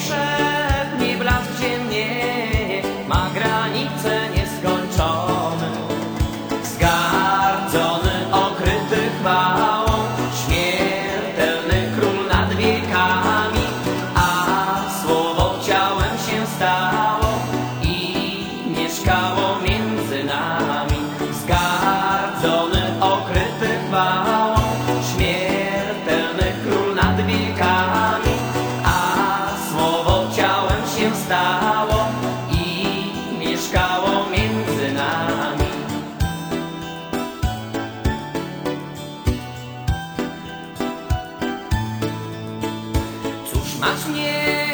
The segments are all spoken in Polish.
przed mi blask ciemnieje, ma granice nieskończone. Zgardzony, okryty chwałą, śmiertelny król nad wiekami, a słowo ciałem się stało i mieszkało między nami. Zgardzony, okryty chwałą, Masz mnie.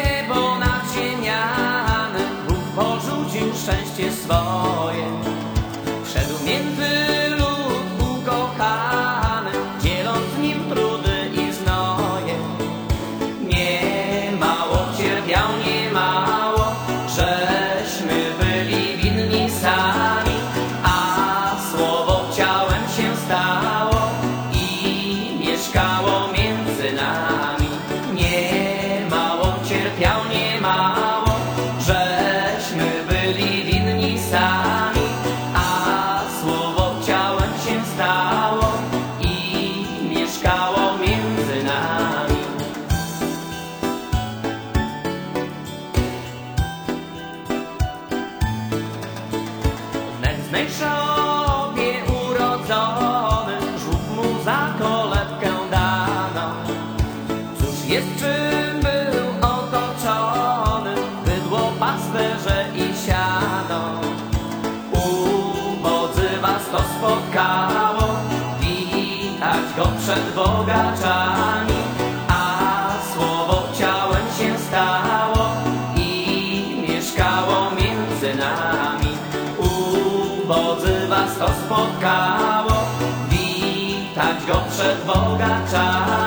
Szopie urodzony Żółt mu za kolebkę dano. Cóż jest czym był otoczony Bydło, pasterze i siano. Ubodzy was to spotkało Witać go przed bogaczami. A Ubodzy was to spotkało. Witać go przed bogaczami